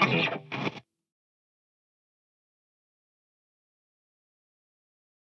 Ach.